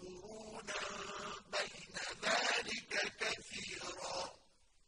وقلوب